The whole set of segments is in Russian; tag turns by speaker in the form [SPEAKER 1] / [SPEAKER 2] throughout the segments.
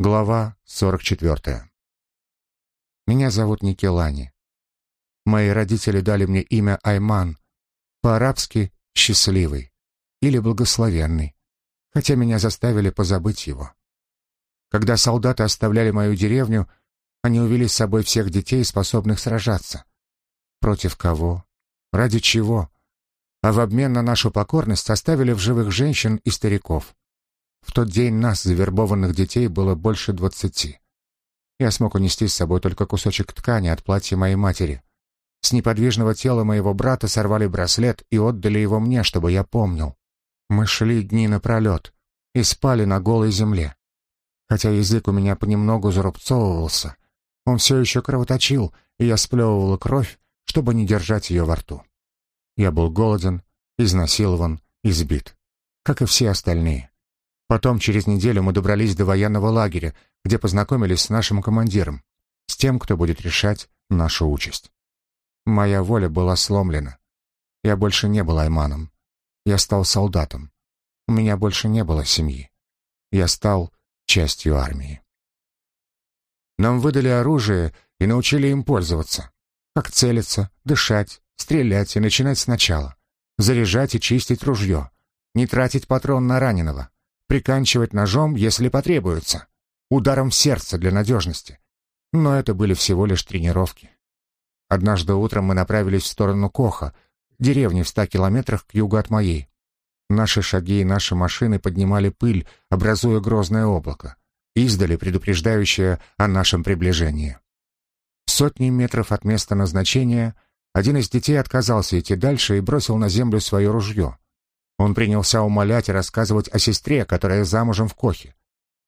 [SPEAKER 1] Глава 44. Меня зовут Никелани. Мои родители дали мне имя Айман, по-арабски «счастливый» или «благословенный», хотя меня заставили позабыть его. Когда солдаты оставляли мою деревню, они увели с собой всех детей, способных сражаться. Против кого? Ради чего? А в обмен на нашу покорность оставили в живых женщин и стариков. В тот день нас, завербованных детей, было больше двадцати. Я смог унести с собой только кусочек ткани от платья моей матери. С неподвижного тела моего брата сорвали браслет и отдали его мне, чтобы я помнил. Мы шли дни напролет и спали на голой земле. Хотя язык у меня понемногу зарубцовывался, он все еще кровоточил, и я сплевывала кровь, чтобы не держать ее во рту. Я был голоден, изнасилован, избит, как и все остальные. Потом, через неделю, мы добрались до военного лагеря, где познакомились с нашим командиром, с тем, кто будет решать нашу участь. Моя воля была сломлена. Я больше не был Айманом. Я стал солдатом. У меня больше не было семьи. Я стал частью армии. Нам выдали оружие и научили им пользоваться. Как целиться, дышать, стрелять и начинать сначала. Заряжать и чистить ружье. Не тратить патрон на раненого приканчивать ножом, если потребуется, ударом в сердце для надежности. Но это были всего лишь тренировки. Однажды утром мы направились в сторону Коха, деревни в ста километрах к югу от моей. Наши шаги и наши машины поднимали пыль, образуя грозное облако, издали предупреждающее о нашем приближении. Сотни метров от места назначения один из детей отказался идти дальше и бросил на землю свое ружье. Он принялся умолять и рассказывать о сестре, которая замужем в Кохе.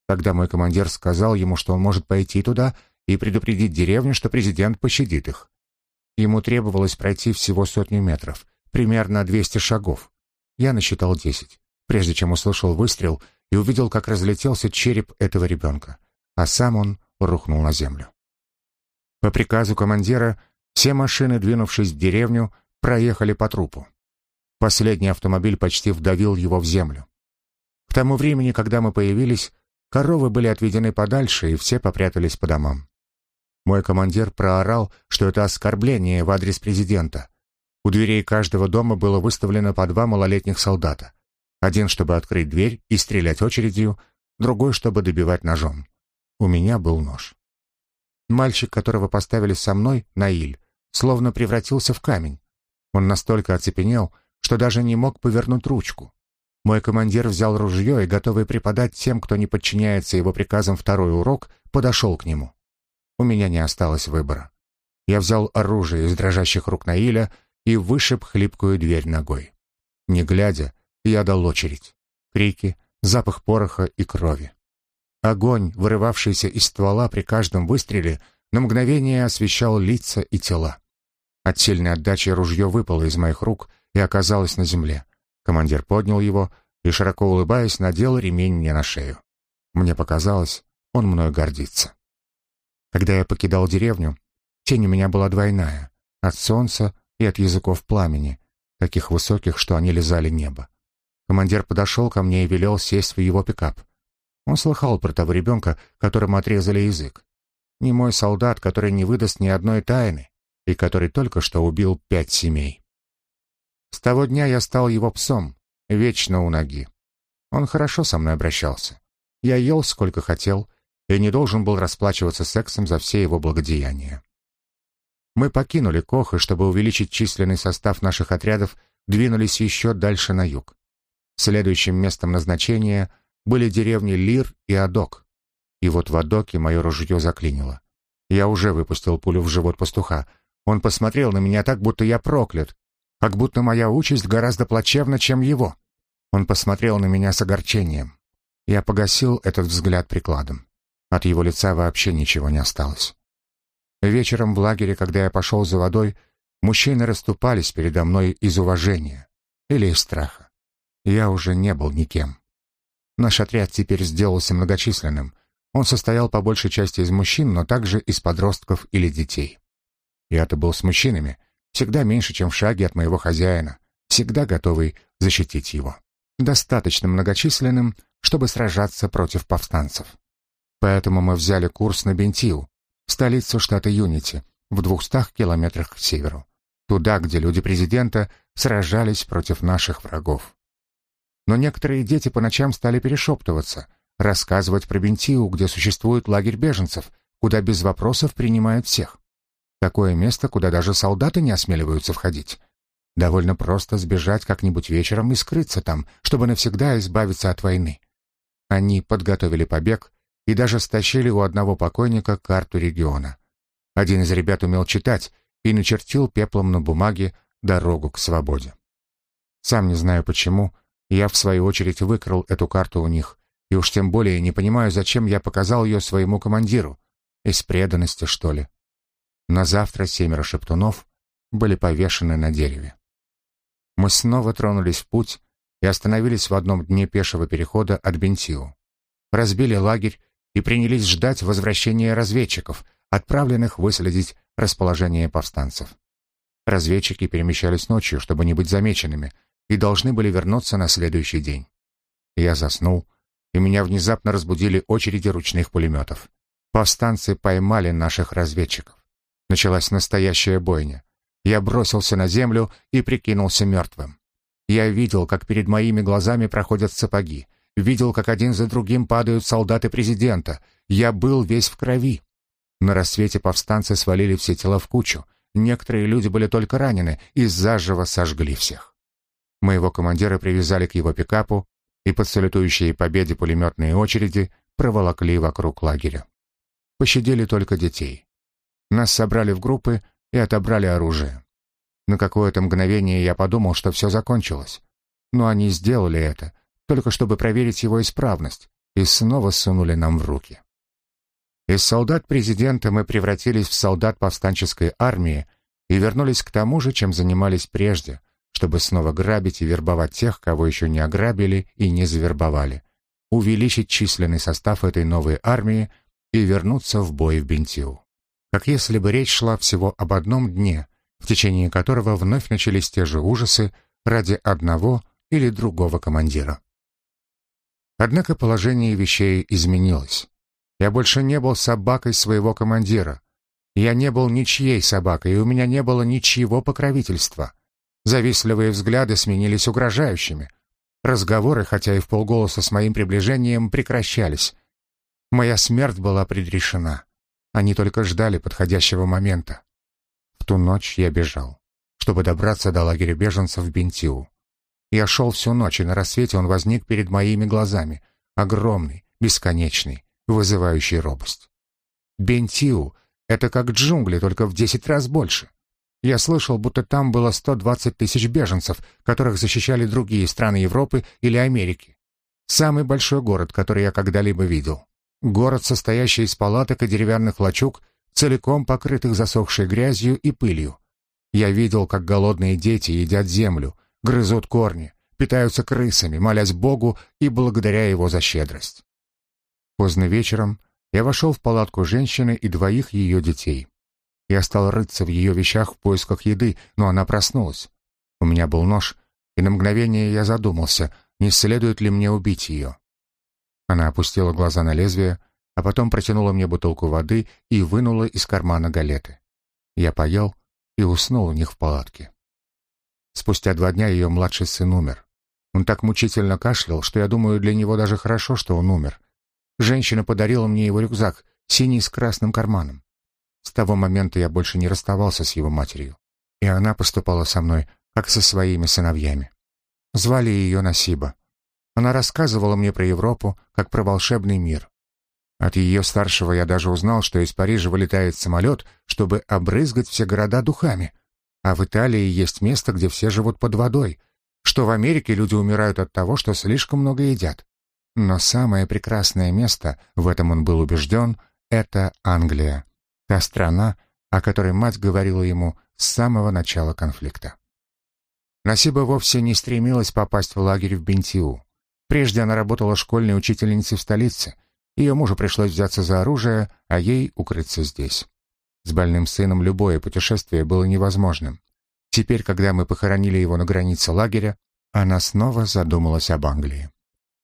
[SPEAKER 1] Тогда мой командир сказал ему, что он может пойти туда и предупредить деревню, что президент пощадит их. Ему требовалось пройти всего сотню метров, примерно 200 шагов. Я насчитал 10, прежде чем услышал выстрел и увидел, как разлетелся череп этого ребенка, а сам он рухнул на землю. По приказу командира все машины, двинувшись в деревню, проехали по трупу. Последний автомобиль почти вдавил его в землю. К тому времени, когда мы появились, коровы были отведены подальше, и все попрятались по домам. Мой командир проорал, что это оскорбление в адрес президента. У дверей каждого дома было выставлено по два малолетних солдата. Один, чтобы открыть дверь и стрелять очередью, другой, чтобы добивать ножом. У меня был нож. Мальчик, которого поставили со мной, Наиль, словно превратился в камень. Он настолько оцепенел, что даже не мог повернуть ручку. Мой командир взял ружье и, готовый преподать тем, кто не подчиняется его приказам второй урок, подошел к нему. У меня не осталось выбора. Я взял оружие из дрожащих рук Наиля и вышиб хлипкую дверь ногой. Не глядя, я дал очередь. Крики, запах пороха и крови. Огонь, вырывавшийся из ствола при каждом выстреле, на мгновение освещал лица и тела. От сильной отдачи ружье выпало из моих рук и оказалось на земле. Командир поднял его и, широко улыбаясь, надел ремень мне на шею. Мне показалось, он мной гордится. Когда я покидал деревню, тень у меня была двойная — от солнца и от языков пламени, таких высоких, что они лизали небо. Командир подошел ко мне и велел сесть в его пикап. Он слыхал про того ребенка, которому отрезали язык. Не мой солдат, который не выдаст ни одной тайны, и который только что убил пять семей. С того дня я стал его псом, вечно у ноги. Он хорошо со мной обращался. Я ел сколько хотел и не должен был расплачиваться сексом за все его благодеяния. Мы покинули Кох, и чтобы увеличить численный состав наших отрядов, двинулись еще дальше на юг. Следующим местом назначения были деревни Лир и Адок. И вот в Адоке мое ружье заклинило. Я уже выпустил пулю в живот пастуха, он посмотрел на меня так, будто я проклят, как будто моя участь гораздо плачевна, чем его. Он посмотрел на меня с огорчением. Я погасил этот взгляд прикладом. От его лица вообще ничего не осталось. Вечером в лагере, когда я пошел за водой, мужчины расступались передо мной из уважения или из страха. Я уже не был никем. Наш отряд теперь сделался многочисленным. Он состоял по большей части из мужчин, но также из подростков или детей. Я-то был с мужчинами, всегда меньше, чем в шаге от моего хозяина, всегда готовый защитить его. Достаточно многочисленным, чтобы сражаться против повстанцев. Поэтому мы взяли курс на Бентиу, столицу штата Юнити, в двухстах километрах к северу, туда, где люди президента сражались против наших врагов. Но некоторые дети по ночам стали перешептываться, рассказывать про Бентиу, где существует лагерь беженцев, куда без вопросов принимают всех. Такое место, куда даже солдаты не осмеливаются входить. Довольно просто сбежать как-нибудь вечером и скрыться там, чтобы навсегда избавиться от войны. Они подготовили побег и даже стащили у одного покойника карту региона. Один из ребят умел читать и начертил пеплом на бумаге дорогу к свободе. Сам не знаю почему, я в свою очередь выкрал эту карту у них, и уж тем более не понимаю, зачем я показал ее своему командиру. Из преданности, что ли. На завтра семеро шептунов были повешены на дереве. Мы снова тронулись в путь и остановились в одном дне пешего перехода от Бентиу. Разбили лагерь и принялись ждать возвращения разведчиков, отправленных выследить расположение повстанцев. Разведчики перемещались ночью, чтобы не быть замеченными, и должны были вернуться на следующий день. Я заснул, и меня внезапно разбудили очереди ручных пулеметов. Повстанцы поймали наших разведчиков. Началась настоящая бойня. Я бросился на землю и прикинулся мертвым. Я видел, как перед моими глазами проходят сапоги. Видел, как один за другим падают солдаты президента. Я был весь в крови. На рассвете повстанцы свалили все тела в кучу. Некоторые люди были только ранены и заживо сожгли всех. Моего командира привязали к его пикапу и под салютующие победе пулеметные очереди проволокли вокруг лагеря. Пощадили только детей. Нас собрали в группы и отобрали оружие. На какое-то мгновение я подумал, что все закончилось. Но они сделали это, только чтобы проверить его исправность, и снова сунули нам в руки. Из солдат президента мы превратились в солдат повстанческой армии и вернулись к тому же, чем занимались прежде, чтобы снова грабить и вербовать тех, кого еще не ограбили и не завербовали, увеличить численный состав этой новой армии и вернуться в бой в Бентиу как если бы речь шла всего об одном дне, в течение которого вновь начались те же ужасы ради одного или другого командира. Однако положение вещей изменилось. Я больше не был собакой своего командира. Я не был ничьей собакой, и у меня не было ничьего покровительства. Завистливые взгляды сменились угрожающими. Разговоры, хотя и в полголоса с моим приближением, прекращались. Моя смерть была предрешена. Они только ждали подходящего момента. В ту ночь я бежал, чтобы добраться до лагеря беженцев в Бентиу. Я шел всю ночь, и на рассвете он возник перед моими глазами, огромный, бесконечный, вызывающий робость. Бентиу — это как джунгли, только в десять раз больше. Я слышал, будто там было 120 тысяч беженцев, которых защищали другие страны Европы или Америки. Самый большой город, который я когда-либо видел. Город, состоящий из палаток и деревянных лачуг, целиком покрытых засохшей грязью и пылью. Я видел, как голодные дети едят землю, грызут корни, питаются крысами, молясь Богу и благодаря Его за щедрость. Поздно вечером я вошел в палатку женщины и двоих ее детей. Я стал рыться в ее вещах в поисках еды, но она проснулась. У меня был нож, и на мгновение я задумался, не следует ли мне убить ее. Она опустила глаза на лезвие, а потом протянула мне бутылку воды и вынула из кармана галеты. Я поел и уснул у них в палатке. Спустя два дня ее младший сын умер. Он так мучительно кашлял, что я думаю, для него даже хорошо, что он умер. Женщина подарила мне его рюкзак, синий с красным карманом. С того момента я больше не расставался с его матерью, и она поступала со мной, как со своими сыновьями. Звали ее Насиба. Она рассказывала мне про Европу, как про волшебный мир. От ее старшего я даже узнал, что из Парижа вылетает самолет, чтобы обрызгать все города духами. А в Италии есть место, где все живут под водой, что в Америке люди умирают от того, что слишком много едят. Но самое прекрасное место, в этом он был убежден, это Англия, та страна, о которой мать говорила ему с самого начала конфликта. Насиба вовсе не стремилась попасть в лагерь в Бентиу. Прежде она работала школьной учительницей в столице. Ее мужу пришлось взяться за оружие, а ей укрыться здесь. С больным сыном любое путешествие было невозможным. Теперь, когда мы похоронили его на границе лагеря, она снова задумалась об Англии.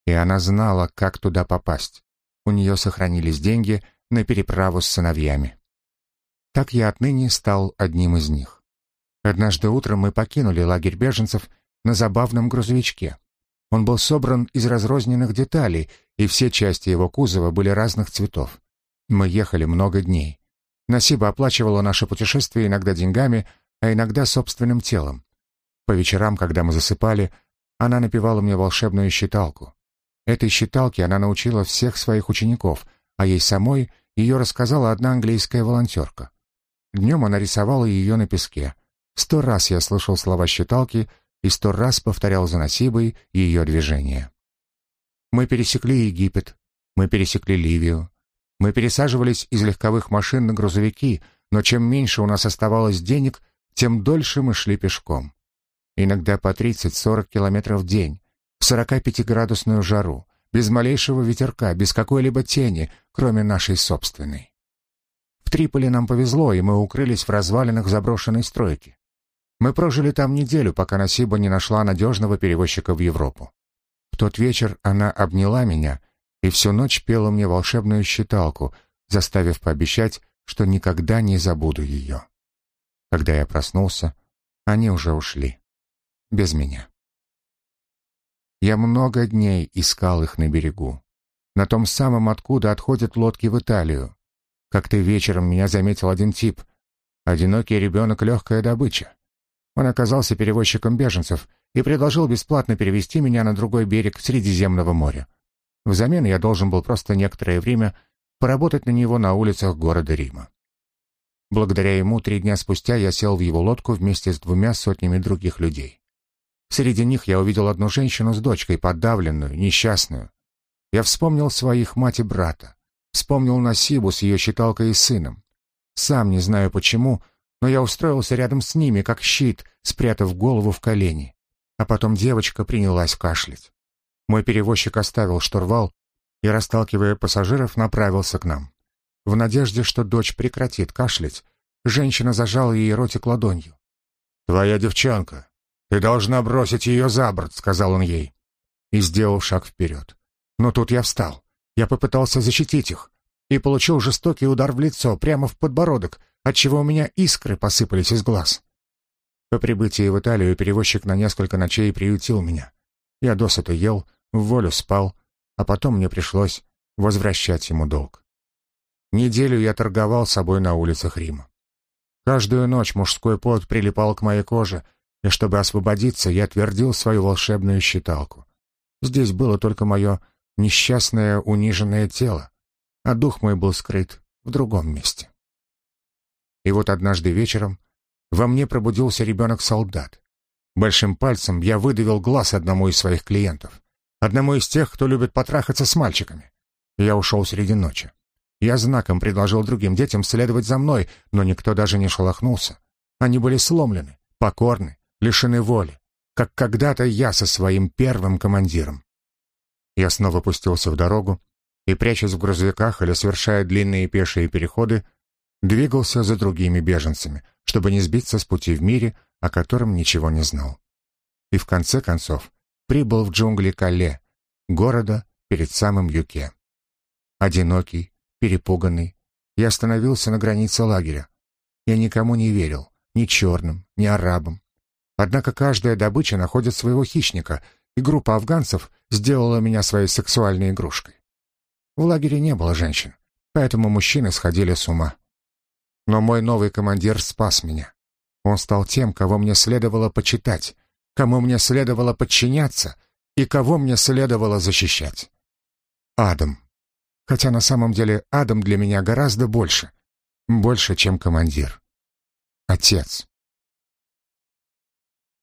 [SPEAKER 1] И она знала, как туда попасть. у нее сохранились деньги на переправу с сыновьями. Так я отныне стал одним из них. Однажды утром мы покинули лагерь беженцев на забавном грузовичке. Он был собран из разрозненных деталей, и все части его кузова были разных цветов. Мы ехали много дней. Насиба оплачивала наше путешествие иногда деньгами, а иногда собственным телом. По вечерам, когда мы засыпали, она напевала мне волшебную считалку. Этой считалке она научила всех своих учеников, а ей самой ее рассказала одна английская волонтерка. Днем она рисовала ее на песке. Сто раз я слышал слова считалки и сто раз повторял за Насибой ее движения. Мы пересекли Египет, мы пересекли Ливию, мы пересаживались из легковых машин на грузовики, но чем меньше у нас оставалось денег, тем дольше мы шли пешком. Иногда по 30-40 километров в день, в 45-градусную жару, без малейшего ветерка, без какой-либо тени, кроме нашей собственной. В Триполи нам повезло, и мы укрылись в развалинах заброшенной стройки. Мы прожили там неделю, пока Насиба не нашла надежного перевозчика в Европу. В тот вечер она обняла меня и всю ночь пела мне волшебную считалку, заставив пообещать, что никогда не забуду ее. Когда я проснулся, они уже ушли. Без меня. Я много дней искал их на берегу. На том самом, откуда отходят лодки в Италию. Как-то вечером меня заметил один тип. Одинокий ребенок — легкая добыча. Он оказался перевозчиком беженцев и предложил бесплатно перевести меня на другой берег Средиземного моря. Взамен я должен был просто некоторое время поработать на него на улицах города Рима. Благодаря ему три дня спустя я сел в его лодку вместе с двумя сотнями других людей. Среди них я увидел одну женщину с дочкой, подавленную, несчастную. Я вспомнил своих мать и брата, вспомнил Насибу с ее считалкой и сыном. Сам не знаю почему, но я устроился рядом с ними, как щит, спрятав голову в колени. А потом девочка принялась кашлять. Мой перевозчик оставил штурвал и, расталкивая пассажиров, направился к нам. В надежде, что дочь прекратит кашлять, женщина зажала ей ротик ладонью. «Твоя девчонка. Ты должна бросить ее за борт», — сказал он ей. И сделал шаг вперед. Но тут я встал. Я попытался защитить их и получил жестокий удар в лицо, прямо в подбородок, отчего у меня искры посыпались из глаз. По прибытии в Италию перевозчик на несколько ночей приютил меня. Я досыта ел, в волю спал, а потом мне пришлось возвращать ему долг. Неделю я торговал собой на улицах Рима. Каждую ночь мужской пот прилипал к моей коже, и чтобы освободиться, я твердил свою волшебную считалку. Здесь было только мое несчастное униженное тело, а дух мой был скрыт в другом месте. И вот однажды вечером во мне пробудился ребенок-солдат. Большим пальцем я выдавил глаз одному из своих клиентов одному из тех, кто любит потрахаться с мальчиками. Я ушел среди ночи. Я знаком предложил другим детям следовать за мной, но никто даже не шелохнулся. Они были сломлены, покорны, лишены воли, как когда-то я со своим первым командиром. Я снова пустился в дорогу и, прячась в грузовиках или совершая длинные пешие переходы, двигался за другими беженцами, чтобы не сбиться с пути в мире, о котором ничего не знал. И в конце концов прибыл в джунгли Кале, города перед самым Юке. Одинокий, перепуганный, я остановился на границе лагеря. Я никому не верил, ни черным, ни арабам. Однако каждая добыча находит своего хищника, и группа афганцев сделала меня своей сексуальной игрушкой. В лагере не было женщин, поэтому мужчины сходили с ума. Но мой новый командир спас меня. Он стал тем, кого мне следовало почитать, кому мне следовало подчиняться и кого мне следовало защищать. Адам. Хотя на самом деле Адам для меня гораздо больше. Больше, чем командир. Отец.